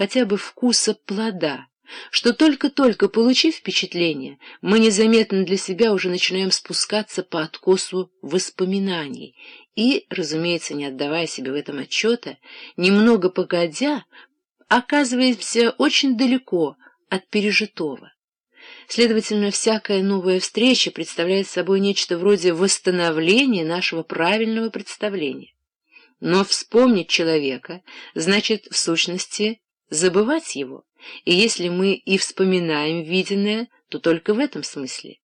хотя бы вкуса плода, что только-только получив впечатление, мы незаметно для себя уже начинаем спускаться по откосу воспоминаний и, разумеется, не отдавая себе в этом отчета, немного погодя, оказываемся очень далеко от пережитого. Следовательно, всякая новая встреча представляет собой нечто вроде восстановления нашего правильного представления. Но вспомнить человека значит, в сущности, забывать его, и если мы и вспоминаем виденное, то только в этом смысле.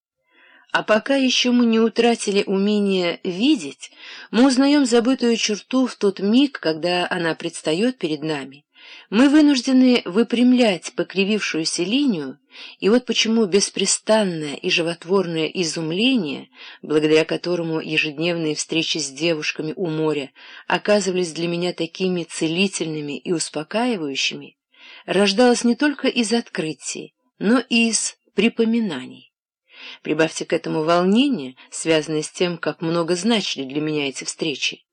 А пока еще мы не утратили умение видеть, мы узнаем забытую черту в тот миг, когда она предстает перед нами, мы вынуждены выпрямлять покривившуюся линию, и вот почему беспрестанное и животворное изумление, благодаря которому ежедневные встречи с девушками у моря оказывались для меня такими целительными и успокаивающими, рождалось не только из открытий, но и из припоминаний. Прибавьте к этому волнение, связанное с тем, как много значили для меня эти встречи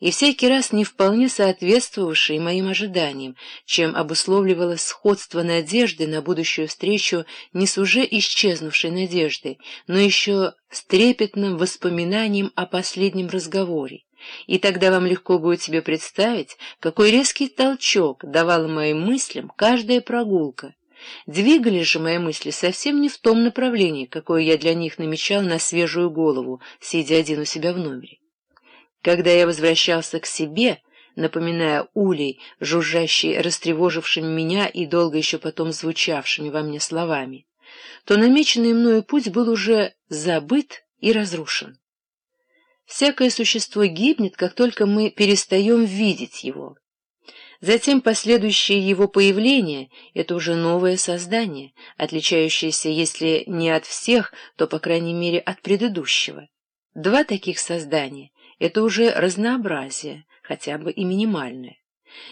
и всякий раз не вполне соответствовавшие моим ожиданиям, чем обусловливалось сходство надежды на будущую встречу не с уже исчезнувшей надеждой, но еще с трепетным воспоминанием о последнем разговоре. И тогда вам легко будет себе представить, какой резкий толчок давала моим мыслям каждая прогулка. Двигались же мои мысли совсем не в том направлении, какое я для них намечал на свежую голову, сидя один у себя в номере. Когда я возвращался к себе, напоминая улей, жужжащий, растревожившими меня и долго еще потом звучавшими во мне словами, то намеченный мною путь был уже забыт и разрушен. Всякое существо гибнет, как только мы перестаем видеть его. Затем последующее его появление — это уже новое создание, отличающееся, если не от всех, то, по крайней мере, от предыдущего. Два таких создания — это уже разнообразие, хотя бы и минимальное.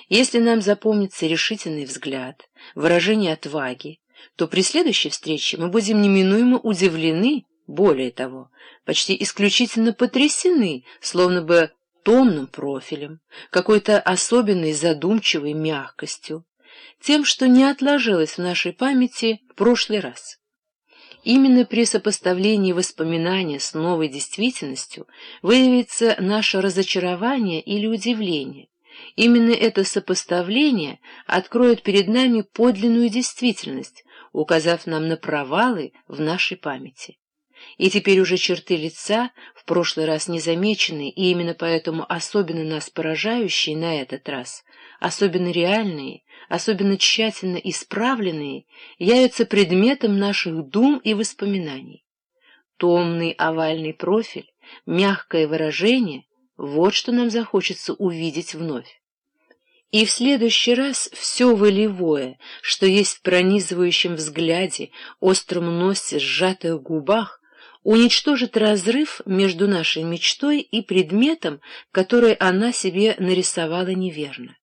Если нам запомнится решительный взгляд, выражение отваги, то при следующей встрече мы будем неминуемо удивлены, более того, почти исключительно потрясены, словно бы томным профилем, какой-то особенной задумчивой мягкостью, тем, что не отложилось в нашей памяти в прошлый раз. Именно при сопоставлении воспоминания с новой действительностью выявится наше разочарование или удивление. Именно это сопоставление откроет перед нами подлинную действительность, указав нам на провалы в нашей памяти. И теперь уже черты лица, в прошлый раз незамеченные и именно поэтому особенно нас поражающие на этот раз, особенно реальные, особенно тщательно исправленные, явятся предметом наших дум и воспоминаний. Томный овальный профиль, мягкое выражение — вот что нам захочется увидеть вновь. И в следующий раз все волевое, что есть в пронизывающем взгляде, остром носе, сжатых губах, уничтожит разрыв между нашей мечтой и предметом, который она себе нарисовала неверно.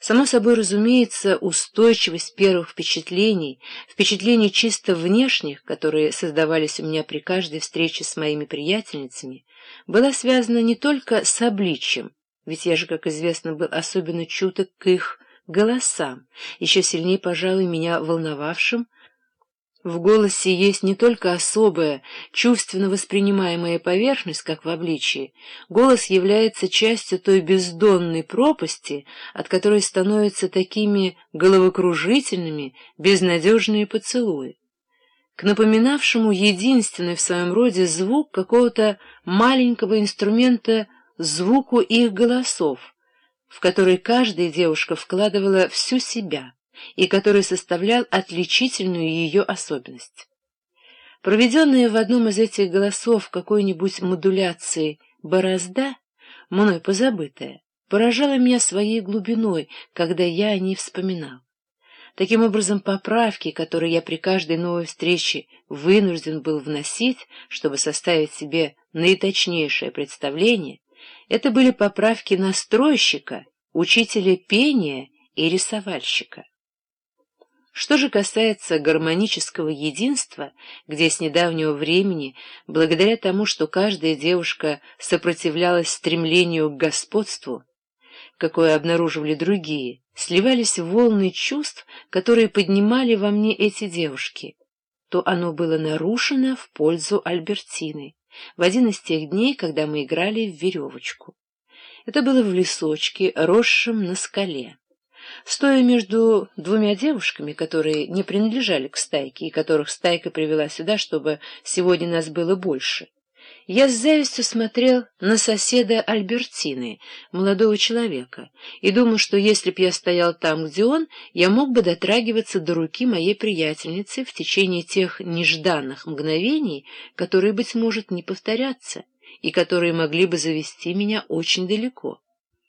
Само собой разумеется, устойчивость первых впечатлений, впечатлений чисто внешних, которые создавались у меня при каждой встрече с моими приятельницами, была связана не только с обличием, ведь я же, как известно, был особенно чуток к их голосам, еще сильнее, пожалуй, меня волновавшим, в голосе есть не только особая, чувственно воспринимаемая поверхность, как в обличии. Голос является частью той бездонной пропасти, от которой становятся такими головокружительными, безнадежные поцелуи. К напоминавшему единственный в своем роде звук какого-то маленького инструмента звуку их голосов, в который каждая девушка вкладывала всю себя и который составлял отличительную ее особенность. Проведенная в одном из этих голосов какой-нибудь модуляции борозда, мной позабытая, поражала меня своей глубиной, когда я о ней вспоминал. Таким образом, поправки, которые я при каждой новой встрече вынужден был вносить, чтобы составить себе наиточнейшее представление, это были поправки настройщика, учителя пения и рисовальщика. Что же касается гармонического единства, где с недавнего времени, благодаря тому, что каждая девушка сопротивлялась стремлению к господству, какое обнаруживали другие, сливались волны чувств, которые поднимали во мне эти девушки, то оно было нарушено в пользу Альбертины в один из тех дней, когда мы играли в веревочку. Это было в лесочке, росшем на скале. Стоя между двумя девушками, которые не принадлежали к стайке и которых стайка привела сюда, чтобы сегодня нас было больше, я с завистью смотрел на соседа Альбертины, молодого человека, и думал, что если б я стоял там, где он, я мог бы дотрагиваться до руки моей приятельницы в течение тех нежданных мгновений, которые, быть может, не повторятся, и которые могли бы завести меня очень далеко.